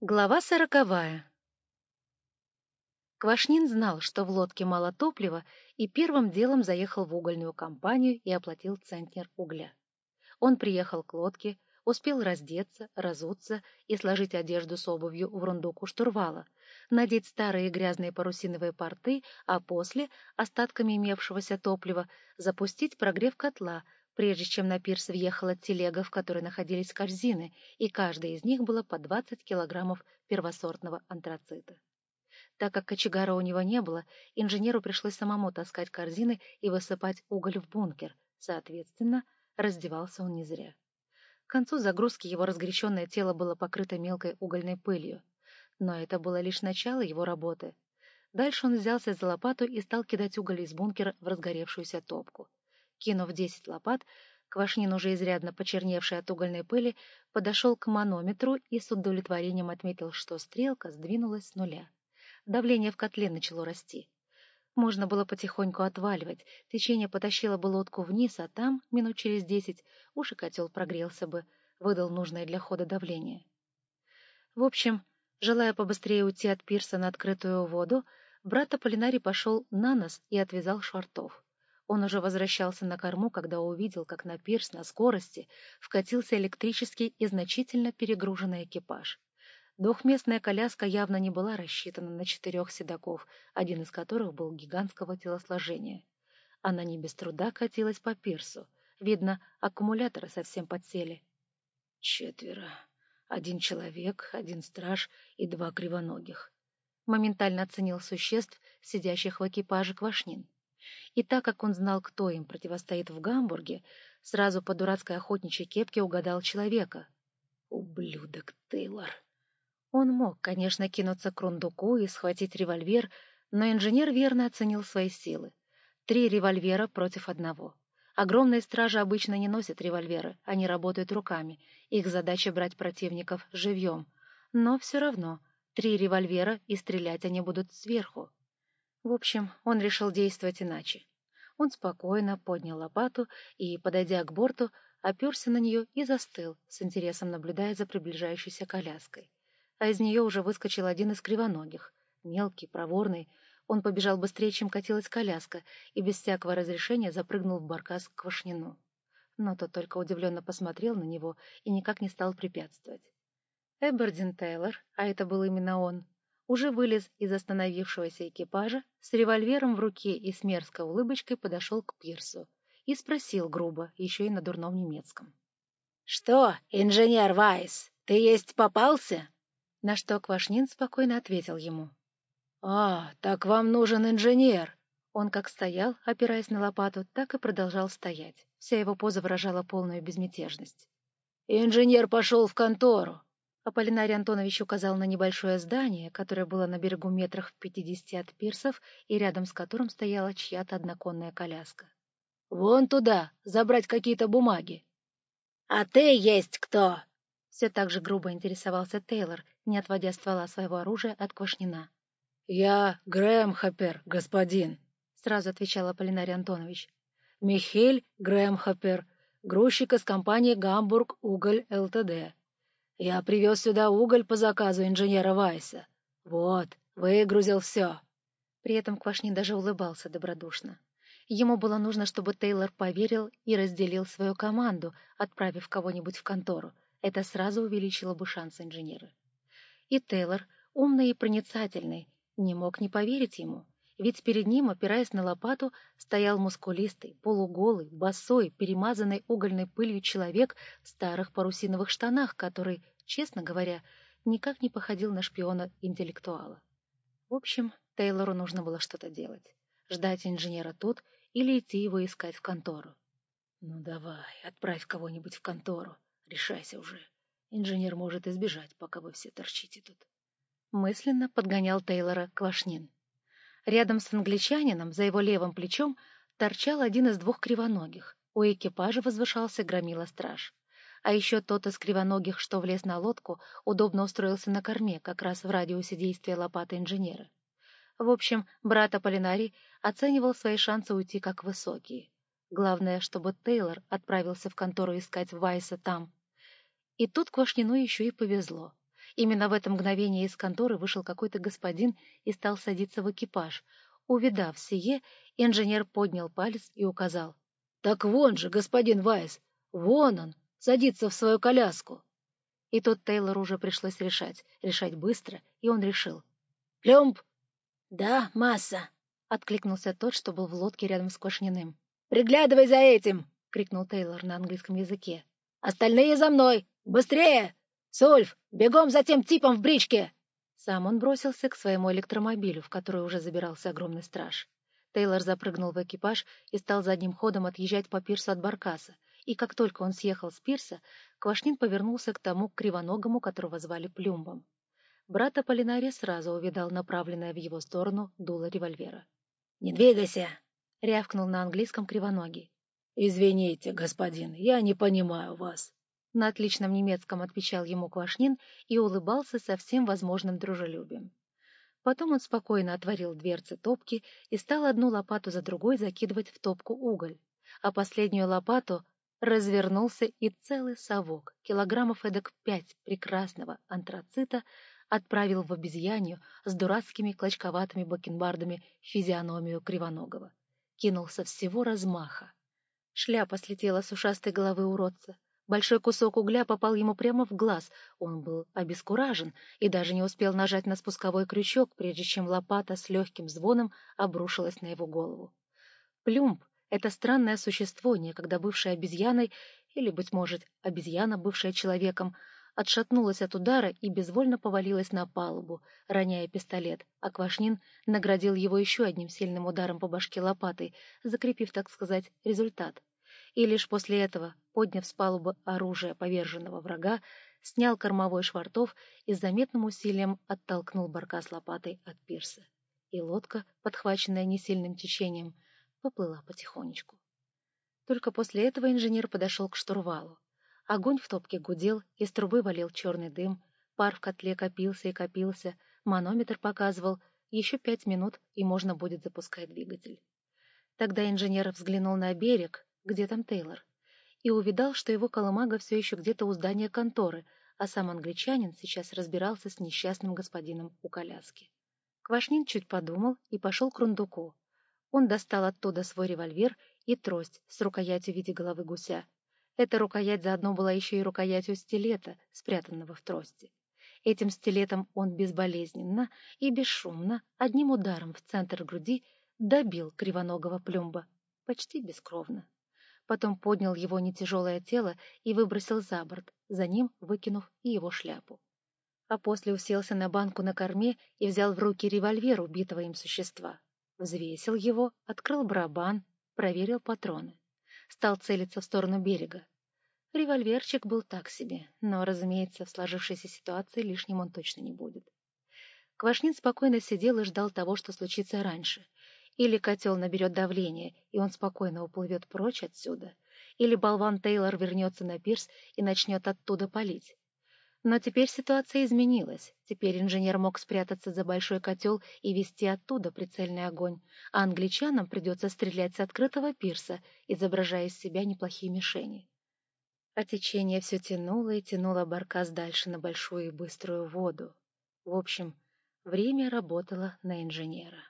Глава сороковая Квашнин знал, что в лодке мало топлива, и первым делом заехал в угольную компанию и оплатил центнер угля. Он приехал к лодке, успел раздеться, разуться и сложить одежду с обувью в рундук у штурвала, надеть старые грязные парусиновые порты, а после, остатками имевшегося топлива, запустить прогрев котла — прежде чем на пирс въехала телега, в которой находились корзины, и каждая из них была по 20 килограммов первосортного антрацита. Так как кочегара у него не было, инженеру пришлось самому таскать корзины и высыпать уголь в бункер, соответственно, раздевался он не зря. К концу загрузки его разгоряченное тело было покрыто мелкой угольной пылью. Но это было лишь начало его работы. Дальше он взялся за лопату и стал кидать уголь из бункера в разгоревшуюся топку. Кинув десять лопат, Квашнин, уже изрядно почерневший от угольной пыли, подошел к манометру и с удовлетворением отметил, что стрелка сдвинулась с нуля. Давление в котле начало расти. Можно было потихоньку отваливать, течение потащило бы лодку вниз, а там, минут через десять, уж и котел прогрелся бы, выдал нужное для хода давление. В общем, желая побыстрее уйти от пирса на открытую воду, брат Аполлинарий пошел на нос и отвязал швартов. Он уже возвращался на корму, когда увидел, как на пирс на скорости вкатился электрический и значительно перегруженный экипаж. Двухместная коляска явно не была рассчитана на четырех седаков, один из которых был гигантского телосложения. Она не без труда катилась по пирсу. Видно, аккумуляторы совсем подсели. Четверо. Один человек, один страж и два кривоногих. Моментально оценил существ, сидящих в экипаже Квашнин. И так как он знал, кто им противостоит в Гамбурге, сразу по дурацкой охотничьей кепке угадал человека. Ублюдок Тейлор. Он мог, конечно, кинуться к рундуку и схватить револьвер, но инженер верно оценил свои силы. Три револьвера против одного. Огромные стражи обычно не носят револьверы, они работают руками. Их задача брать противников живьем. Но все равно, три револьвера, и стрелять они будут сверху. В общем, он решил действовать иначе. Он спокойно поднял лопату и, подойдя к борту, оперся на нее и застыл, с интересом наблюдая за приближающейся коляской. А из нее уже выскочил один из кривоногих. Мелкий, проворный, он побежал быстрее, чем катилась коляска, и без всякого разрешения запрыгнул в баркас к Квашнину. Но тот только удивленно посмотрел на него и никак не стал препятствовать. Эбердин Тейлор, а это был именно он, уже вылез из остановившегося экипажа, с револьвером в руке и с мерзкой улыбочкой подошел к пирсу и спросил грубо, еще и на дурном немецком. — Что, инженер Вайс, ты есть попался? На что Квашнин спокойно ответил ему. — А, так вам нужен инженер. Он как стоял, опираясь на лопату, так и продолжал стоять. Вся его поза выражала полную безмятежность. — Инженер пошел в контору. Аполлинарий Антонович указал на небольшое здание, которое было на берегу метрах в пятидесяти от пирсов и рядом с которым стояла чья-то одноконная коляска. — Вон туда, забрать какие-то бумаги. — А ты есть кто? — все так же грубо интересовался Тейлор, не отводя ствола своего оружия от Квашнина. — Я Грэм Хоппер, господин, — сразу отвечал Аполлинарий Антонович. — Михель Грэм Хоппер, грузчик из компании «Гамбург Уголь ЛТД». Я привез сюда уголь по заказу инженера Вайса. Вот, выгрузил все. При этом Квашнин даже улыбался добродушно. Ему было нужно, чтобы Тейлор поверил и разделил свою команду, отправив кого-нибудь в контору. Это сразу увеличило бы шансы инженера. И Тейлор, умный и проницательный, не мог не поверить ему ведь перед ним, опираясь на лопату, стоял мускулистый, полуголый, босой, перемазанный угольной пылью человек в старых парусиновых штанах, который, честно говоря, никак не походил на шпиона-интеллектуала. В общем, Тейлору нужно было что-то делать. Ждать инженера тут или идти его искать в контору. «Ну давай, отправь кого-нибудь в контору. Решайся уже. Инженер может избежать, пока вы все торчите тут». Мысленно подгонял Тейлора Квашнин. Рядом с англичанином, за его левым плечом, торчал один из двух кривоногих. У экипажа возвышался громила-страж. А еще тот из кривоногих, что влез на лодку, удобно устроился на корме, как раз в радиусе действия лопаты инженера. В общем, брат Аполлинарий оценивал свои шансы уйти как высокие. Главное, чтобы Тейлор отправился в контору искать Вайса там. И тут Квашнину еще и повезло. Именно в это мгновение из конторы вышел какой-то господин и стал садиться в экипаж. Увидав сие, инженер поднял палец и указал. — Так вон же, господин Вайс, вон он, садится в свою коляску. И тут Тейлору уже пришлось решать, решать быстро, и он решил. — Плюмп! — Да, масса! — откликнулся тот, что был в лодке рядом с Квашниным. — Приглядывай за этим! — крикнул Тейлор на английском языке. — Остальные за мной! Быстрее! Сульф, бегом за тем типом в бричке! Сам он бросился к своему электромобилю, в который уже забирался огромный страж. Тейлор запрыгнул в экипаж и стал задним ходом отъезжать по пирсу от Баркаса, и как только он съехал с пирса, Квашнин повернулся к тому кривоногому, которого звали Плюмбом. Брат Аполлинария сразу увидал направленное в его сторону дуло револьвера. — Не двигайся! — рявкнул на английском кривоногий. — Извините, господин, я не понимаю вас. На отличном немецком отвечал ему Квашнин и улыбался со всем возможным дружелюбием. Потом он спокойно отворил дверцы топки и стал одну лопату за другой закидывать в топку уголь, а последнюю лопату развернулся и целый совок, килограммов эдак пять прекрасного антрацита, отправил в обезьянью с дурацкими клочковатыми бакенбардами физиономию Кривоногого. Кинул со всего размаха. Шляпа слетела с ушастой головы уродца. Большой кусок угля попал ему прямо в глаз. Он был обескуражен и даже не успел нажать на спусковой крючок, прежде чем лопата с легким звоном обрушилась на его голову. Плюмб — это странное существо, некогда бывшее обезьяной, или, быть может, обезьяна, бывшая человеком, отшатнулась от удара и безвольно повалилась на палубу, роняя пистолет, а Квашнин наградил его еще одним сильным ударом по башке лопатой, закрепив, так сказать, результат. И лишь после этого, подняв с палубы оружие поверженного врага, снял кормовой швартов и с заметным усилием оттолкнул барка с лопатой от пирса. И лодка, подхваченная несильным течением, поплыла потихонечку. Только после этого инженер подошел к штурвалу. Огонь в топке гудел, из трубы валил черный дым, пар в котле копился и копился, манометр показывал, еще пять минут, и можно будет запускать двигатель. Тогда инженер взглянул на берег, где там Тейлор, и увидал, что его колымага все еще где-то у здания конторы, а сам англичанин сейчас разбирался с несчастным господином у коляски. Квашнин чуть подумал и пошел к рундуку. Он достал оттуда свой револьвер и трость с рукоятью в виде головы гуся, эта рукоять заодно была еще и рукоятью стилета, спрятанного в трости. Этим стилетом он безболезненно и бесшумно, одним ударом в центр груди, добил кривоногого плюмба, почти бескровно. Потом поднял его нетяжелое тело и выбросил за борт, за ним выкинув и его шляпу. А после уселся на банку на корме и взял в руки револьвер убитого им существа. Взвесил его, открыл барабан, проверил патроны стал целиться в сторону берега. Револьверчик был так себе, но, разумеется, в сложившейся ситуации лишним он точно не будет. Квашнин спокойно сидел и ждал того, что случится раньше. Или котел наберет давление, и он спокойно уплывет прочь отсюда, или болван Тейлор вернется на пирс и начнет оттуда палить. Но теперь ситуация изменилась. Теперь инженер мог спрятаться за большой котел и вести оттуда прицельный огонь, а англичанам придется стрелять с открытого пирса, изображая из себя неплохие мишени. А течение все тянуло и тянуло баркас дальше на большую и быструю воду. В общем, время работало на инженера.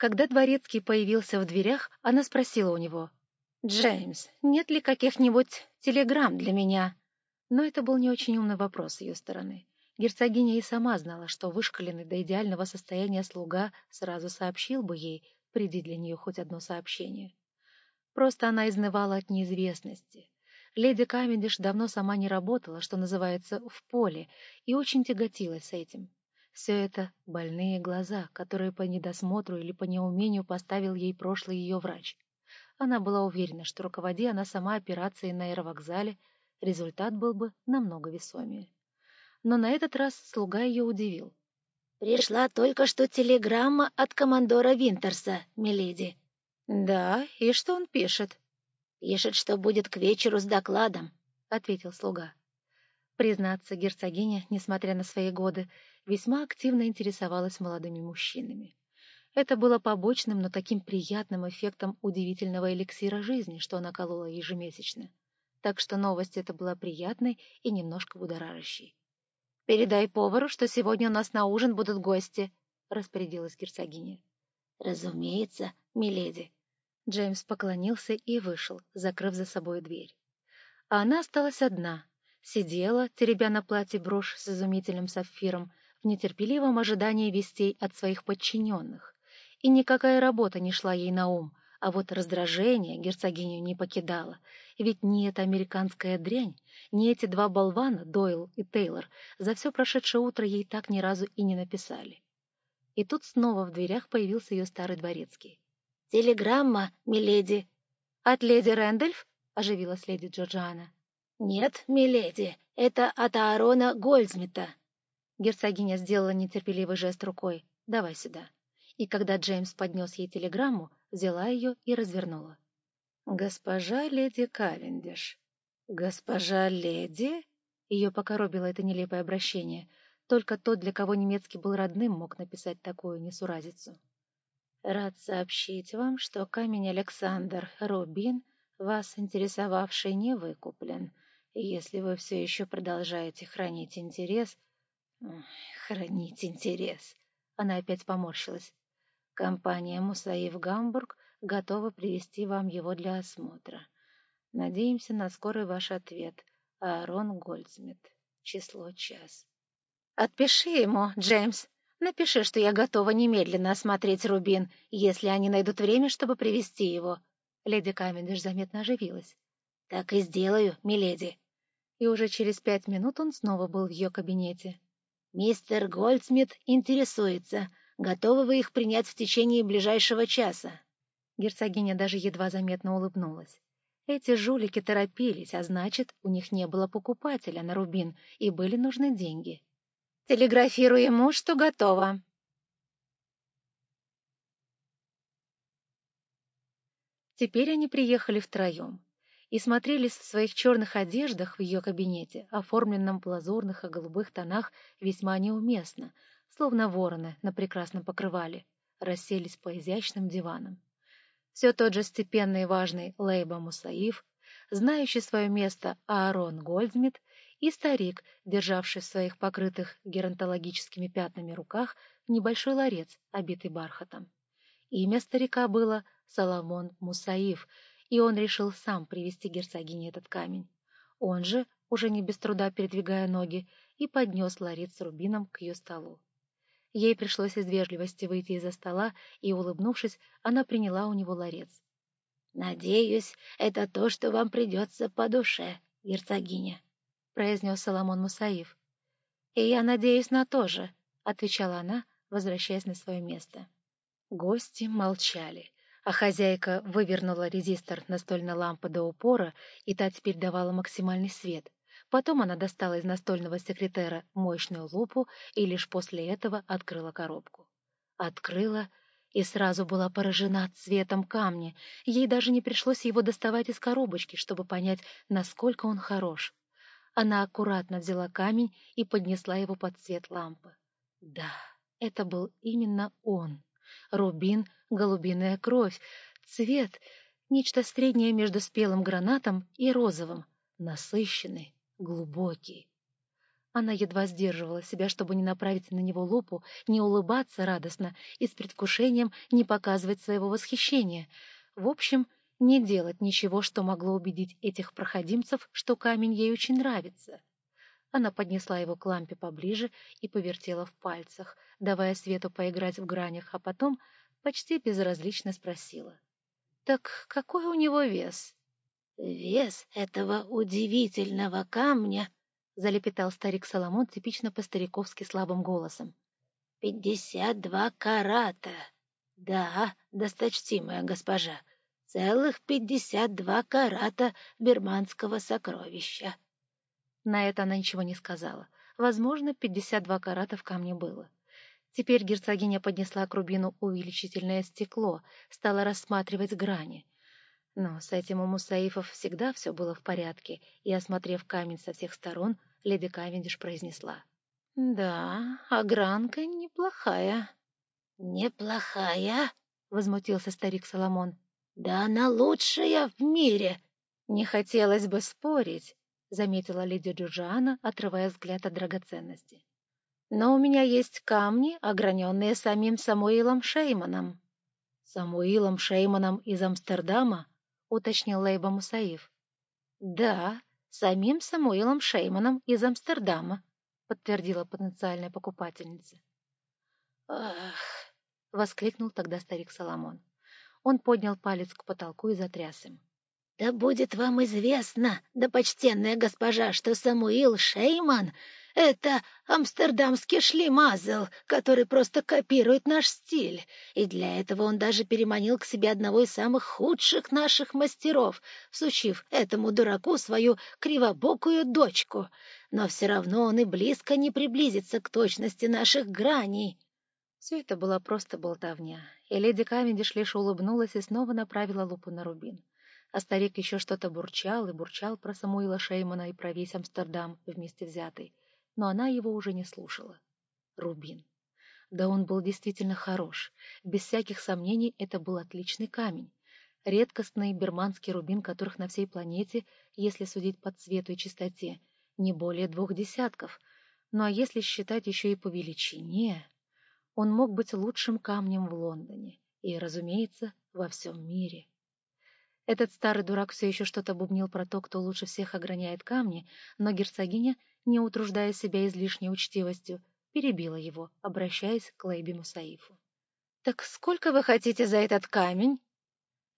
Когда Дворецкий появился в дверях, она спросила у него — «Джеймс, нет ли каких-нибудь телеграмм для меня?» Но это был не очень умный вопрос с ее стороны. Герцогиня и сама знала, что вышкаленный до идеального состояния слуга сразу сообщил бы ей, приди для нее хоть одно сообщение. Просто она изнывала от неизвестности. Леди Камендиш давно сама не работала, что называется, в поле, и очень тяготилась этим. Все это — больные глаза, которые по недосмотру или по неумению поставил ей прошлый ее врач — она была уверена, что руководи она сама операцией на аэровокзале, результат был бы намного весомее. Но на этот раз слуга ее удивил. «Пришла только что телеграмма от командора Винтерса, миледи». «Да, и что он пишет?» «Пишет, что будет к вечеру с докладом», — ответил слуга. Признаться, герцогиня, несмотря на свои годы, весьма активно интересовалась молодыми мужчинами. Это было побочным, но таким приятным эффектом удивительного эликсира жизни, что она колола ежемесячно. так что новость эта была приятной и немножко будоражащей. «Передай повару, что сегодня у нас на ужин будут гости», — распорядилась герцогиня. «Разумеется, миледи». Джеймс поклонился и вышел, закрыв за собой дверь. А она осталась одна, сидела, теребя на платье брошь с изумительным сапфиром, в нетерпеливом ожидании вестей от своих подчиненных. И никакая работа не шла ей на ум, а вот раздражение герцогиню не покидало, ведь ни эта американская дрянь, ни эти два болвана, Дойл и Тейлор, за все прошедшее утро ей так ни разу и не написали. И тут снова в дверях появился ее старый дворецкий. «Телеграмма, миледи!» «От леди Рэндольф?» — оживилась леди Джорджиана. «Нет, миледи, это от Аарона Гольдсмита». Герцогиня сделала нетерпеливый жест рукой. «Давай сюда». И когда Джеймс поднес ей телеграмму, взяла ее и развернула. «Госпожа леди Кавендиш». «Госпожа леди?» Ее покоробило это нелепое обращение. Только тот, для кого немецкий был родным, мог написать такую несуразицу. «Рад сообщить вам, что камень Александр Рубин, вас интересовавший, не выкуплен. Если вы все еще продолжаете хранить интерес...» «Хранить интерес...» Она опять поморщилась. «Компания «Мусаив Гамбург» готова привести вам его для осмотра. Надеемся на скорый ваш ответ. Аарон Гольдсмит. Число час. Отпиши ему, Джеймс. Напиши, что я готова немедленно осмотреть Рубин, если они найдут время, чтобы привести его. Леди Камендиш заметно оживилась. Так и сделаю, миледи. И уже через пять минут он снова был в ее кабинете. Мистер Гольдсмит интересуется, готовы вы их принять в течение ближайшего часа. Герцогиня даже едва заметно улыбнулась. Эти жулики торопились, а значит, у них не было покупателя на рубин, и были нужны деньги. «Телеграфируй ему, что готово». Теперь они приехали втроем и смотрелись в своих черных одеждах в ее кабинете, оформленном в лазурных и голубых тонах, весьма неуместно, словно вороны на прекрасном покрывале, расселись по изящным диванам все тот же степенный и важный Лейба Мусаиф, знающий свое место Аарон Гольдсмит и старик, державший в своих покрытых геронтологическими пятнами руках небольшой ларец, обитый бархатом. Имя старика было Соломон Мусаиф, и он решил сам привести герцогине этот камень. Он же, уже не без труда передвигая ноги, и поднес ларец с рубином к ее столу. Ей пришлось из вежливости выйти из-за стола, и, улыбнувшись, она приняла у него ларец. — Надеюсь, это то, что вам придется по душе, герцогиня, — произнес Соломон Мусаив. — И я надеюсь на то же, — отвечала она, возвращаясь на свое место. Гости молчали, а хозяйка вывернула резистор настольной лампы до упора, и та теперь давала максимальный свет — Потом она достала из настольного секретера мощную лупу и лишь после этого открыла коробку. Открыла и сразу была поражена цветом камня. Ей даже не пришлось его доставать из коробочки, чтобы понять, насколько он хорош. Она аккуратно взяла камень и поднесла его под цвет лампы. Да, это был именно он. Рубин, голубиная кровь, цвет — нечто среднее между спелым гранатом и розовым, насыщенный, глубокий. Она едва сдерживала себя, чтобы не направить на него лупу, не улыбаться радостно и с предвкушением не показывать своего восхищения. В общем, не делать ничего, что могло убедить этих проходимцев, что камень ей очень нравится. Она поднесла его к лампе поближе и повертела в пальцах, давая свету поиграть в гранях, а потом почти безразлично спросила. — Так какой у него вес? «Вес этого удивительного камня», — залепетал старик Соломон типично по-стариковски слабым голосом. «Пятьдесят два карата. Да, досточтимая госпожа, целых пятьдесят два карата бирманского сокровища». На это она ничего не сказала. Возможно, пятьдесят два карата в камне было. Теперь герцогиня поднесла к рубину увеличительное стекло, стала рассматривать грани. Но с этим у Мусаифов всегда все было в порядке, и, осмотрев камень со всех сторон, леди Кавендиш произнесла. — Да, огранка неплохая. — Неплохая? — возмутился старик Соломон. — Да она лучшая в мире. Не хотелось бы спорить, — заметила леди Джорджиана, отрывая взгляд от драгоценности. «Но у меня есть камни, ограненные самим Самуилом Шейманом». «Самуилом Шейманом из Амстердама?» — уточнил Лейба Мусаиф. «Да, самим Самуилом Шейманом из Амстердама», — подтвердила потенциальная покупательница. «Ах!» — воскликнул тогда старик Соломон. Он поднял палец к потолку и затряс им. Да будет вам известно, да почтенная госпожа, что Самуил Шейман — это амстердамский шлемазл, который просто копирует наш стиль, и для этого он даже переманил к себе одного из самых худших наших мастеров, сучив этому дураку свою кривобокую дочку. Но все равно он и близко не приблизится к точности наших граней. Все это была просто болтовня, и леди Кавендиш лишь улыбнулась и снова направила лупу на рубин а старик еще что-то бурчал и бурчал про Самуила Шеймана и про весь Амстердам вместе взятый, но она его уже не слушала. Рубин. Да он был действительно хорош. Без всяких сомнений, это был отличный камень. Редкостный берманский рубин, которых на всей планете, если судить по цвету и чистоте, не более двух десятков. Ну а если считать еще и по величине, он мог быть лучшим камнем в Лондоне и, разумеется, во всем мире. Этот старый дурак все еще что-то бубнил про то, кто лучше всех ограняет камни, но герцогиня, не утруждая себя излишней учтивостью, перебила его, обращаясь к Лейби Мусаифу. «Так сколько вы хотите за этот камень?»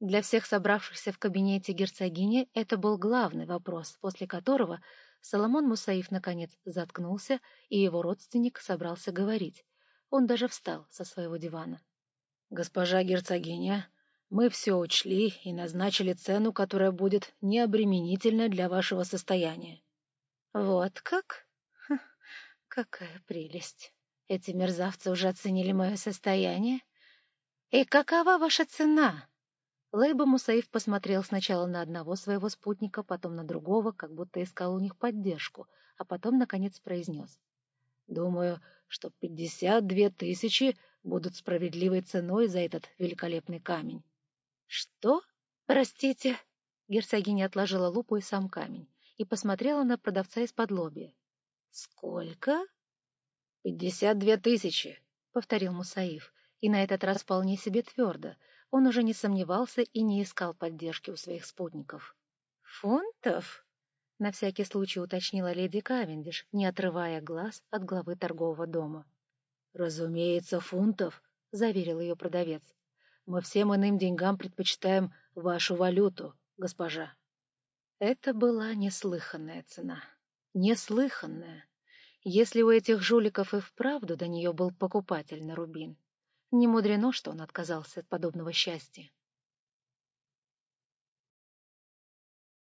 Для всех собравшихся в кабинете герцогини это был главный вопрос, после которого Соломон Мусаиф наконец заткнулся, и его родственник собрался говорить. Он даже встал со своего дивана. «Госпожа герцогиня, мы все учли и назначили цену, которая будет необременительна для вашего состояния. Вот как? Ха, какая прелесть. Эти мерзавцы уже оценили мое состояние. И какова ваша цена? Лейба Мусаиф посмотрел сначала на одного своего спутника, потом на другого, как будто искал у них поддержку, а потом, наконец, произнес. «Думаю, что пятьдесят две тысячи будут справедливой ценой за этот великолепный камень. «Что? Простите?» Герцогиня отложила лупу и сам камень и посмотрела на продавца из-под лобья. «Сколько?» «Пятьдесят две тысячи», — повторил Мусаиф, и на этот раз вполне себе твердо. Он уже не сомневался и не искал поддержки у своих спутников. «Фунтов?» — на всякий случай уточнила леди Кавендиш, не отрывая глаз от главы торгового дома. «Разумеется, фунтов», — заверил ее продавец. Мы всем иным деньгам предпочитаем вашу валюту, госпожа. Это была неслыханная цена. Неслыханная. Если у этих жуликов и вправду до нее был покупатель на рубин. Не мудрено, что он отказался от подобного счастья.